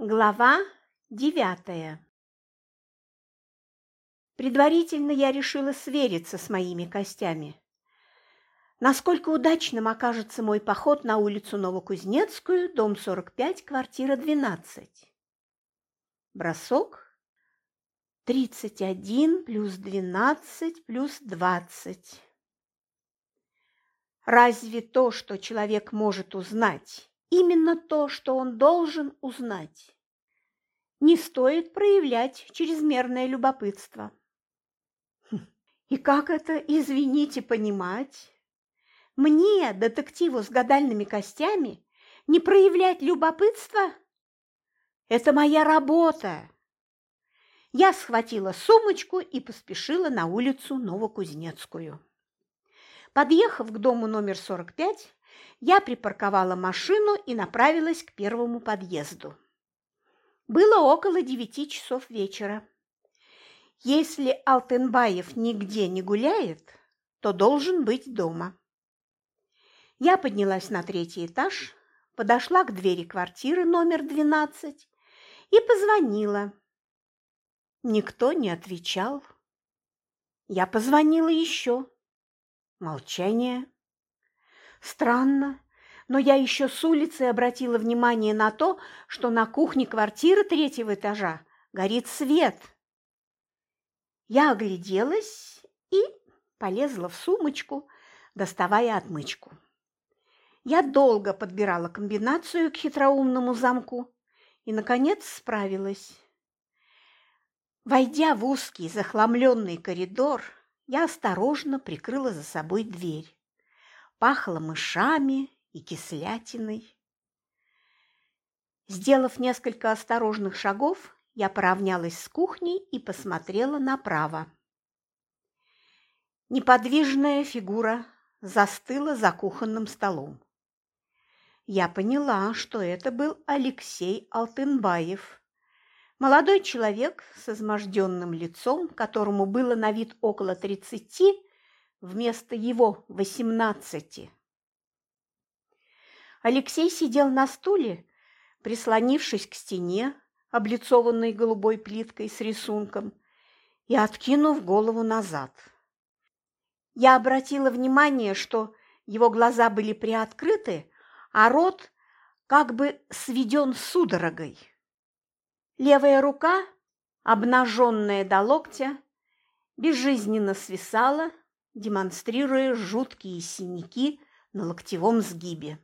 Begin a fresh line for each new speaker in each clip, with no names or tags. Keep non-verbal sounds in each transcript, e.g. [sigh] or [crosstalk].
Глава девятая Предварительно я решила свериться с моими костями. Насколько удачным окажется мой поход на улицу Новокузнецкую, дом 45, квартира 12. Бросок. 31 плюс 12 плюс 20. Разве то, что человек может узнать, именно то, что он должен узнать? Не стоит проявлять чрезмерное любопытство. Хм, и как это, извините, понимать? Мне, детективу с гадальными костями, не проявлять любопытство? Это моя работа. Я схватила сумочку и поспешила на улицу Новокузнецкую. Подъехав к дому номер 45, я припарковала машину и направилась к первому подъезду. Было около девяти часов вечера. Если Алтенбаев нигде не гуляет, то должен быть дома. Я поднялась на третий этаж, подошла к двери квартиры номер 12 и позвонила. Никто не отвечал. Я позвонила еще. Молчание. Странно, но я еще с улицы обратила внимание на то, что на кухне квартиры третьего этажа горит свет. Я огляделась и полезла в сумочку, доставая отмычку. Я долго подбирала комбинацию к хитроумному замку и, наконец, справилась. Войдя в узкий захламленный коридор, я осторожно прикрыла за собой дверь. Пахло мышами и кислятиной. Сделав несколько осторожных шагов, я поравнялась с кухней и посмотрела направо. Неподвижная фигура застыла за кухонным столом. Я поняла, что это был Алексей Алтынбаев, Молодой человек с изможденным лицом, которому было на вид около тридцати, вместо его восемнадцати. Алексей сидел на стуле, прислонившись к стене, облицованной голубой плиткой с рисунком, и откинув голову назад. Я обратила внимание, что его глаза были приоткрыты, а рот как бы сведен судорогой. Левая рука, обнаженная до локтя, безжизненно свисала, демонстрируя жуткие синяки на локтевом сгибе.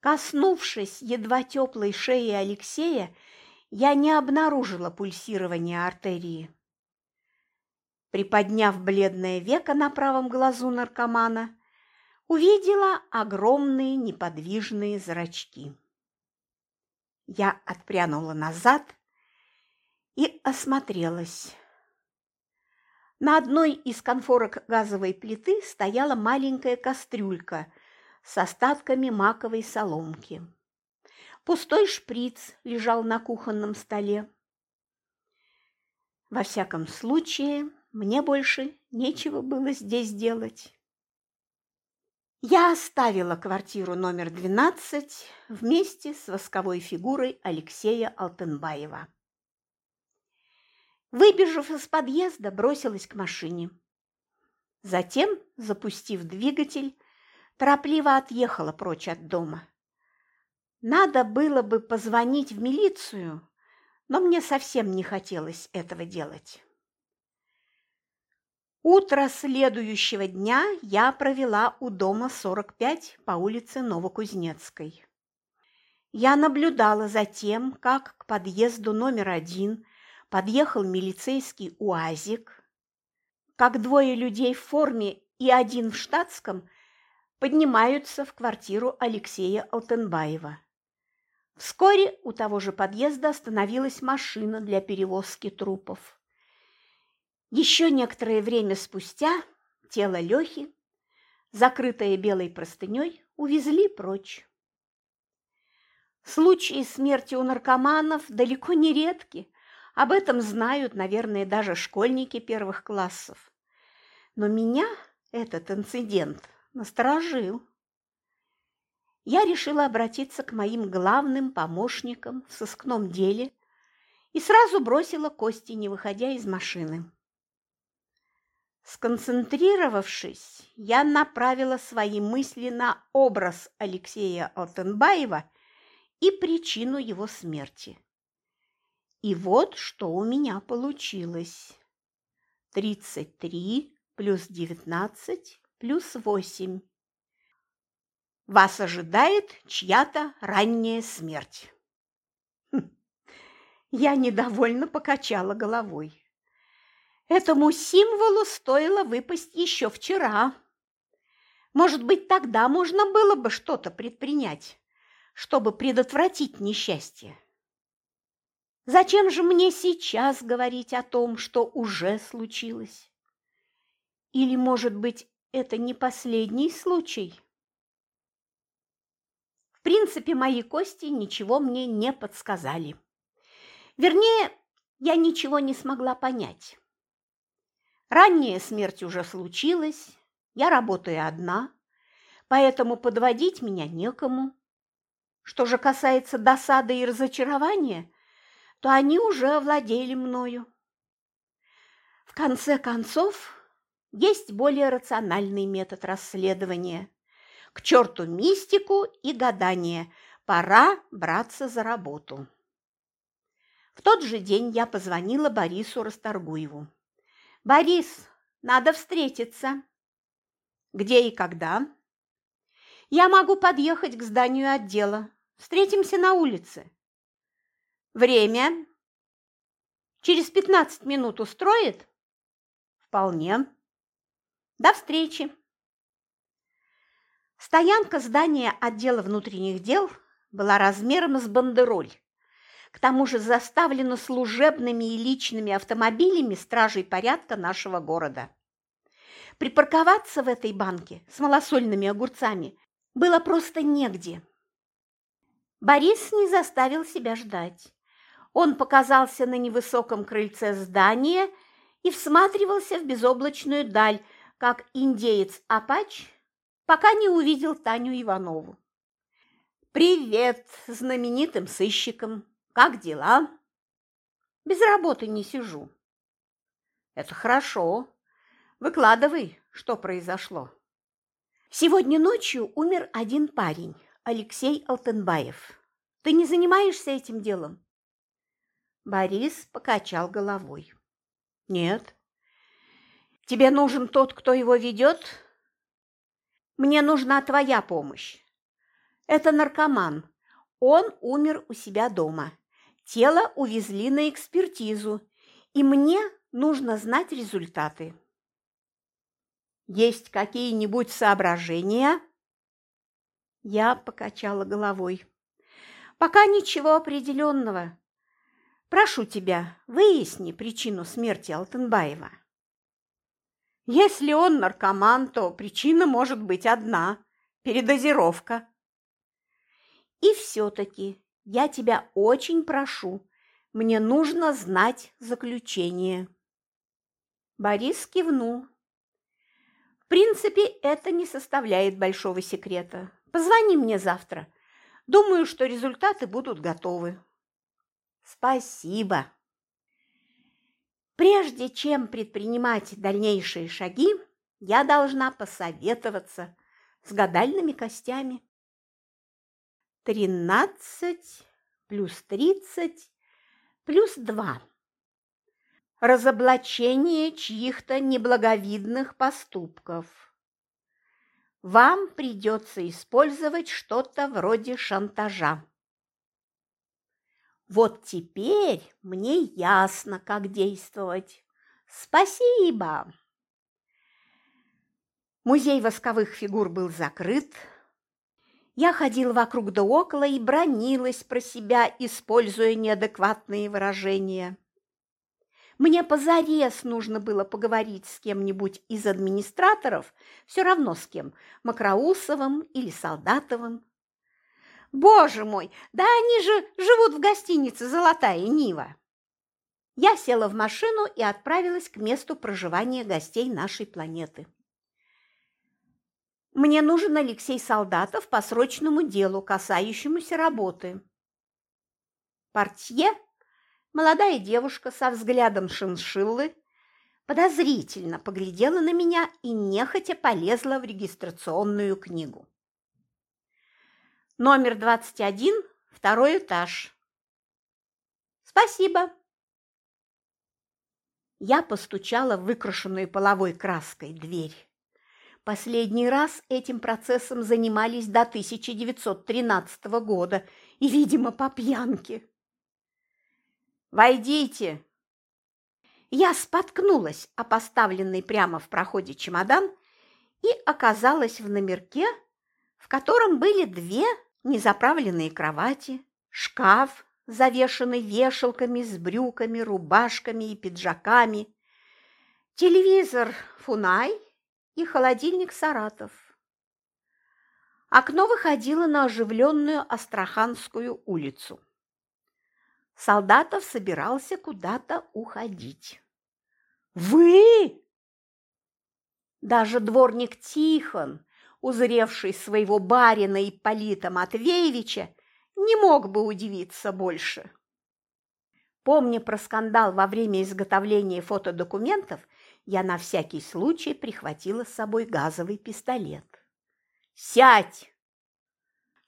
Коснувшись едва теплой шеи Алексея, я не обнаружила пульсирования артерии. Приподняв бледное веко на правом глазу наркомана, увидела огромные неподвижные зрачки. Я отпрянула назад и осмотрелась. На одной из конфорок газовой плиты стояла маленькая кастрюлька с остатками маковой соломки. Пустой шприц лежал на кухонном столе. Во всяком случае, мне больше нечего было здесь делать. Я оставила квартиру номер 12 вместе с восковой фигурой Алексея Алтенбаева. Выбежав из подъезда, бросилась к машине. Затем, запустив двигатель, торопливо отъехала прочь от дома. Надо было бы позвонить в милицию, но мне совсем не хотелось этого делать. Утро следующего дня я провела у дома 45 по улице Новокузнецкой. Я наблюдала за тем, как к подъезду номер один подъехал милицейский УАЗик, как двое людей в форме и один в штатском поднимаются в квартиру Алексея Алтенбаева. Вскоре у того же подъезда остановилась машина для перевозки трупов. Еще некоторое время спустя тело Лехи, закрытое белой простыней, увезли прочь. Случаи смерти у наркоманов далеко не редки. Об этом знают, наверное, даже школьники первых классов. Но меня этот инцидент насторожил. я решила обратиться к моим главным помощникам в сыскном деле и сразу бросила кости, не выходя из машины. Сконцентрировавшись, я направила свои мысли на образ Алексея Алтенбаева и причину его смерти. И вот что у меня получилось. 33 плюс 19 плюс 8. Вас ожидает чья-то ранняя смерть. Хм. Я недовольно покачала головой. Этому символу стоило выпасть еще вчера. Может быть, тогда можно было бы что-то предпринять, чтобы предотвратить несчастье. Зачем же мне сейчас говорить о том, что уже случилось? Или, может быть, это не последний случай? В принципе, мои кости ничего мне не подсказали. Вернее, я ничего не смогла понять. Ранняя смерть уже случилась, я работаю одна, поэтому подводить меня некому. Что же касается досады и разочарования, то они уже овладели мною. В конце концов, есть более рациональный метод расследования. К черту мистику и гадание, пора браться за работу. В тот же день я позвонила Борису Расторгуеву. «Борис, надо встретиться». «Где и когда?» «Я могу подъехать к зданию отдела. Встретимся на улице». Время? Через пятнадцать минут устроит? Вполне. До встречи. Стоянка здания отдела внутренних дел была размером с бандероль. К тому же заставлена служебными и личными автомобилями стражей порядка нашего города. Припарковаться в этой банке с малосольными огурцами было просто негде. Борис не заставил себя ждать. Он показался на невысоком крыльце здания и всматривался в безоблачную даль, как индеец-апач, пока не увидел Таню Иванову. «Привет знаменитым сыщикам! Как дела?» «Без работы не сижу». «Это хорошо. Выкладывай, что произошло». Сегодня ночью умер один парень, Алексей Алтенбаев. Ты не занимаешься этим делом? Борис покачал головой. Нет. Тебе нужен тот, кто его ведет? Мне нужна твоя помощь. Это наркоман. Он умер у себя дома. Тело увезли на экспертизу, и мне нужно знать результаты. Есть какие-нибудь соображения? Я покачала головой. Пока ничего определенного. Прошу тебя, выясни причину смерти Алтенбаева. Если он наркоман, то причина может быть одна – передозировка. И все-таки я тебя очень прошу, мне нужно знать заключение. Борис кивнул. В принципе, это не составляет большого секрета. Позвони мне завтра. Думаю, что результаты будут готовы. Спасибо. Прежде чем предпринимать дальнейшие шаги, я должна посоветоваться с гадальными костями. Тринадцать плюс тридцать плюс два. Разоблачение чьих-то неблаговидных поступков. Вам придется использовать что-то вроде шантажа. Вот теперь мне ясно, как действовать. Спасибо. Музей восковых фигур был закрыт. Я ходила вокруг да около и бронилась про себя, используя неадекватные выражения. Мне позарез нужно было поговорить с кем-нибудь из администраторов, все равно с кем, Макроусовым или Солдатовым. Боже мой, да они же живут в гостинице «Золотая Нива». Я села в машину и отправилась к месту проживания гостей нашей планеты. Мне нужен Алексей Солдатов по срочному делу, касающемуся работы. Портье, молодая девушка со взглядом шиншиллы, подозрительно поглядела на меня и нехотя полезла в регистрационную книгу. Номер 21, второй этаж. Спасибо. Я постучала в выкрашенную половой краской дверь. Последний раз этим процессом занимались до 1913 года и, видимо, по пьянке. «Войдите!» Я споткнулась о поставленный прямо в проходе чемодан и оказалась в номерке, в котором были две незаправленные кровати, шкаф, завешанный вешалками с брюками, рубашками и пиджаками, телевизор «Фунай» и холодильник «Саратов». Окно выходило на оживленную Астраханскую улицу. Солдатов собирался куда-то уходить. «Вы?» Даже дворник Тихон, узревший своего барина Ипполита Матвеевича, не мог бы удивиться больше. Помня про скандал во время изготовления фотодокументов, я на всякий случай прихватила с собой газовый пистолет. «Сядь!»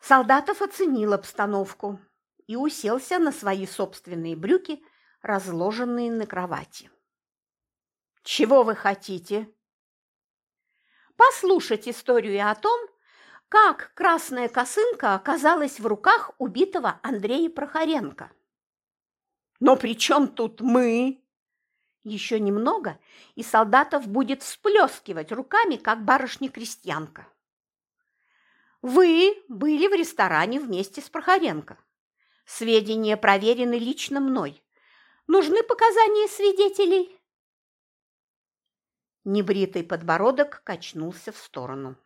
Солдатов оценил обстановку и уселся на свои собственные брюки, разложенные на кровати. «Чего вы хотите?» «Послушать историю о том, как красная косынка оказалась в руках убитого Андрея Прохоренко». «Но при чем тут мы?» Еще немного, и солдатов будет всплескивать руками, как барышня-крестьянка. Вы были в ресторане вместе с Прохоренко. Сведения проверены лично мной. Нужны показания свидетелей?» Небритый подбородок качнулся в сторону.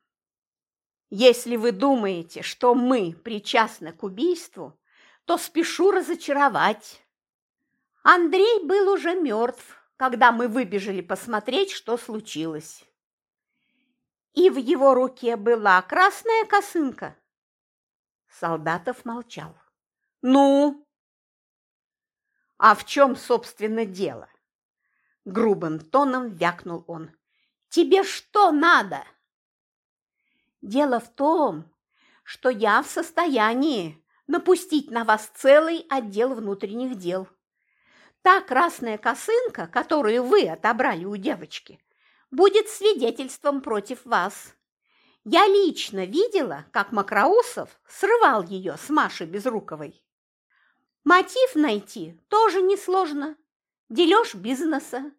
«Если вы думаете, что мы причастны к убийству, то спешу разочаровать. Андрей был уже мертв, когда мы выбежали посмотреть, что случилось. И в его руке была красная косынка. Солдатов молчал. «Ну?» «А в чем, собственно, дело?» Грубым тоном вякнул он. «Тебе что надо?» «Дело в том, что я в состоянии напустить на вас целый отдел внутренних дел. Та красная косынка, которую вы отобрали у девочки, будет свидетельством против вас. Я лично видела, как Макроусов срывал ее с Машей Безруковой. Мотив найти тоже несложно. Дележ бизнеса.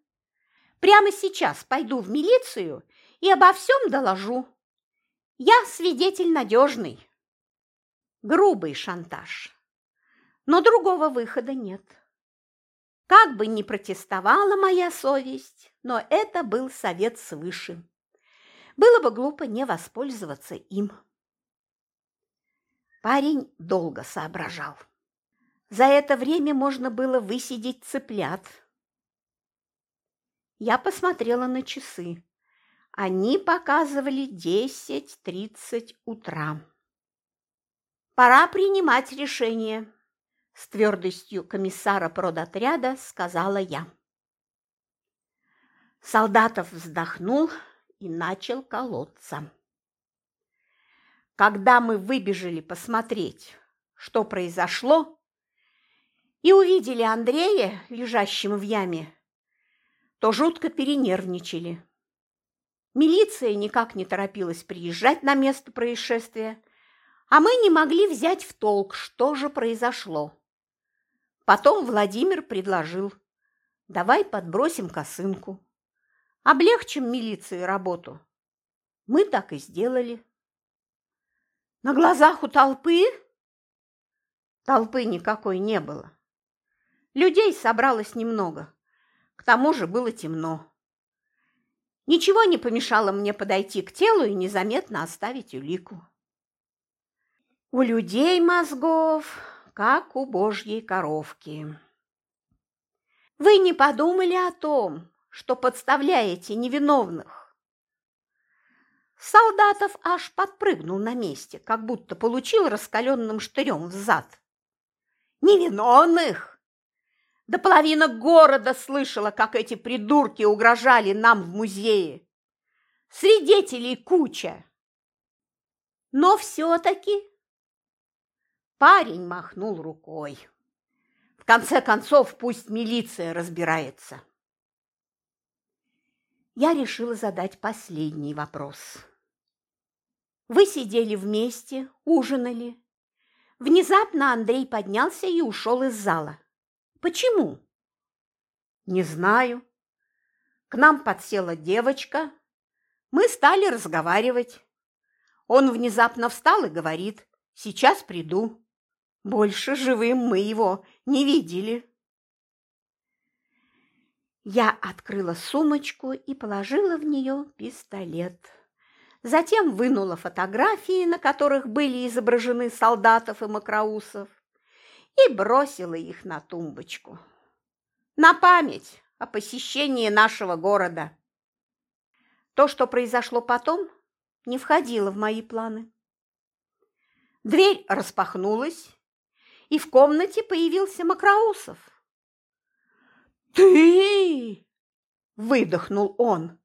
Прямо сейчас пойду в милицию и обо всем доложу. Я свидетель надежный. Грубый шантаж. Но другого выхода нет. Как бы ни протестовала моя совесть, но это был совет свыше. Было бы глупо не воспользоваться им. Парень долго соображал. За это время можно было высидеть цыплят. Я посмотрела на часы. Они показывали десять тридцать утра. Пора принимать решение, с твердостью комиссара продотряда сказала я. Солдатов вздохнул и начал колоться. Когда мы выбежали посмотреть, что произошло, и увидели Андрея, лежащим в яме, то жутко перенервничали. Милиция никак не торопилась приезжать на место происшествия, а мы не могли взять в толк, что же произошло. Потом Владимир предложил, давай подбросим косынку, облегчим милиции работу. Мы так и сделали. На глазах у толпы? Толпы никакой не было. Людей собралось немного. К тому же было темно. Ничего не помешало мне подойти к телу и незаметно оставить улику. У людей мозгов, как у божьей коровки. Вы не подумали о том, что подставляете невиновных? Солдатов аж подпрыгнул на месте, как будто получил раскаленным штырем в зад. Невиновных! Да половина города слышала, как эти придурки угрожали нам в музее. Свидетелей куча. Но все-таки парень махнул рукой. В конце концов, пусть милиция разбирается. Я решила задать последний вопрос. Вы сидели вместе, ужинали. Внезапно Андрей поднялся и ушел из зала. Почему? Не знаю. К нам подсела девочка. Мы стали разговаривать. Он внезапно встал и говорит, сейчас приду. Больше живым мы его не видели. Я открыла сумочку и положила в нее пистолет. Затем вынула фотографии, на которых были изображены солдатов и макроусов, и бросила их на тумбочку. На память о посещении нашего города. То, что произошло потом, не входило в мои планы. Дверь распахнулась, и в комнате появился Макроусов. «Ты!» – выдохнул он.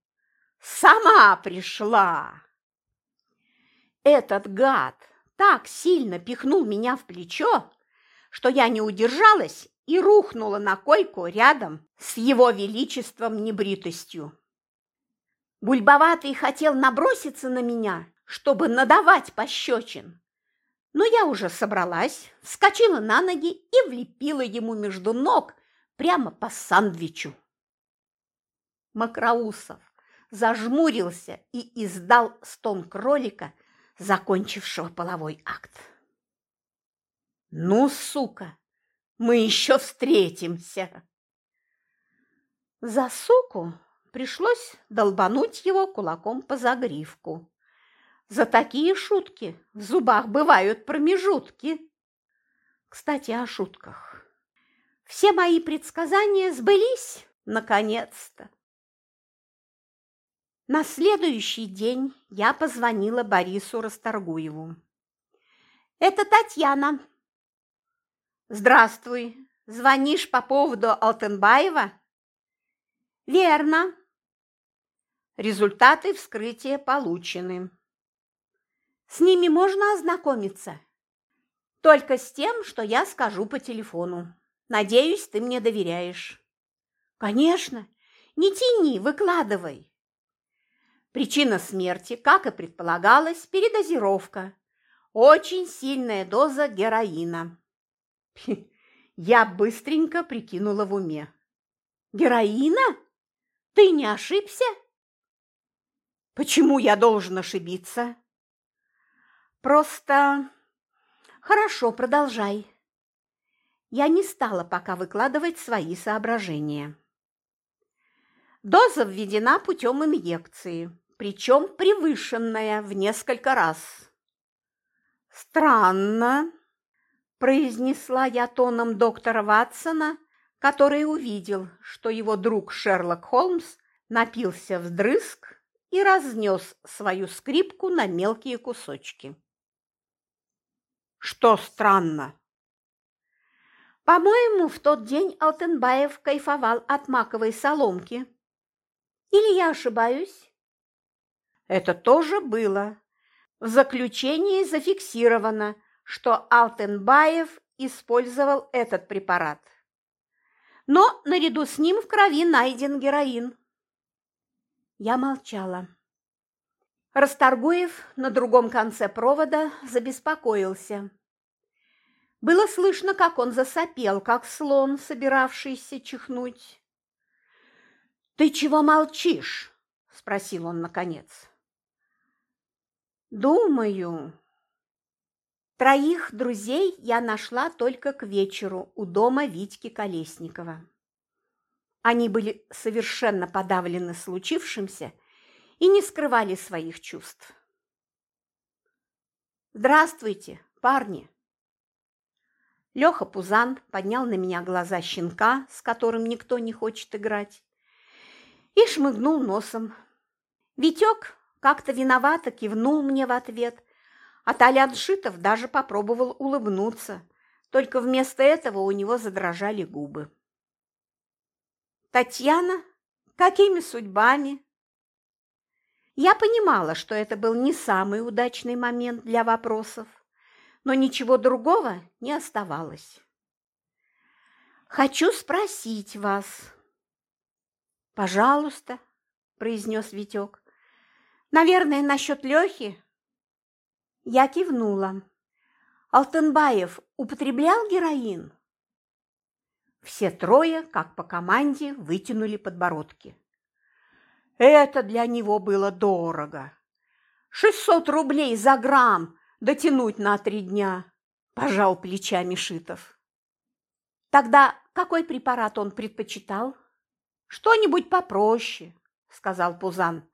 «Сама пришла!» Этот гад так сильно пихнул меня в плечо, что я не удержалась и рухнула на койку рядом с его величеством небритостью. Бульбоватый хотел наброситься на меня, чтобы надавать пощечин, но я уже собралась, вскочила на ноги и влепила ему между ног прямо по сандвичу. Макроусов зажмурился и издал стон кролика, закончившего половой акт. «Ну, сука, мы еще встретимся!» За суку пришлось долбануть его кулаком по загривку. За такие шутки в зубах бывают промежутки. Кстати, о шутках. Все мои предсказания сбылись, наконец-то. На следующий день я позвонила Борису Расторгуеву. «Это Татьяна». «Здравствуй. Звонишь по поводу Алтенбаева?» «Верно». Результаты вскрытия получены. С ними можно ознакомиться. Только с тем, что я скажу по телефону. Надеюсь, ты мне доверяешь. Конечно. Не тяни, выкладывай. Причина смерти, как и предполагалось, передозировка. Очень сильная доза героина. [laughs] Я быстренько прикинула в уме. Героина? Ты не ошибся? Почему я должен ошибиться? Просто... Хорошо, продолжай. Я не стала пока выкладывать свои соображения. Доза введена путем инъекции, причем превышенная в несколько раз. «Странно», – произнесла я тоном доктора Ватсона, который увидел, что его друг Шерлок Холмс напился вдрызг и разнес свою скрипку на мелкие кусочки. Что странно? По-моему, в тот день Алтенбаев кайфовал от маковой соломки. Или я ошибаюсь? Это тоже было. В заключении зафиксировано, что Алтенбаев использовал этот препарат. Но наряду с ним в крови найден героин. Я молчала. Расторгуев на другом конце провода забеспокоился. Было слышно, как он засопел, как слон, собиравшийся чихнуть. «Ты чего молчишь?» – спросил он наконец. «Думаю...» Троих друзей я нашла только к вечеру у дома Витьки Колесникова. Они были совершенно подавлены случившимся – и не скрывали своих чувств. «Здравствуйте, парни!» Леха Пузан поднял на меня глаза щенка, с которым никто не хочет играть, и шмыгнул носом. Витек как-то виновато кивнул мне в ответ, а Толян Шитов даже попробовал улыбнуться, только вместо этого у него задрожали губы. «Татьяна, какими судьбами?» Я понимала, что это был не самый удачный момент для вопросов, но ничего другого не оставалось. «Хочу спросить вас». «Пожалуйста», – произнес Витек. «Наверное, насчет Лехи?» Я кивнула. «Алтынбаев употреблял героин?» Все трое, как по команде, вытянули подбородки. Это для него было дорого. Шестьсот рублей за грамм дотянуть на три дня, пожал плечами Шитов. Тогда какой препарат он предпочитал? Что-нибудь попроще, сказал Пузан.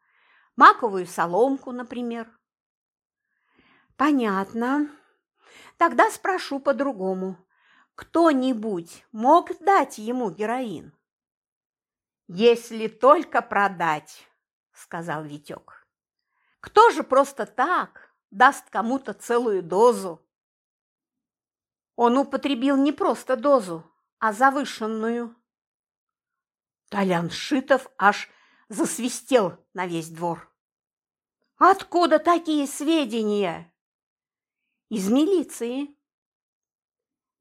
Маковую соломку, например. Понятно. Тогда спрошу по-другому. Кто-нибудь мог дать ему героин? «Если только продать», – сказал Витек. «Кто же просто так даст кому-то целую дозу?» Он употребил не просто дозу, а завышенную. Толян Шитов аж засвистел на весь двор. «Откуда такие сведения?» «Из милиции».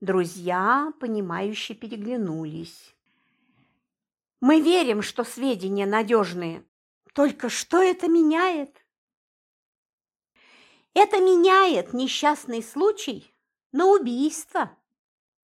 Друзья, понимающе переглянулись. Мы верим, что сведения надежные. Только что это меняет? Это меняет несчастный случай на убийство.